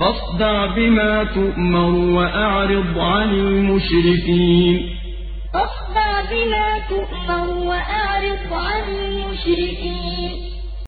فاصدع بما تؤمر وأعرض عن المشركين. فاصدع بما تؤمر وأعرض عن المشركين.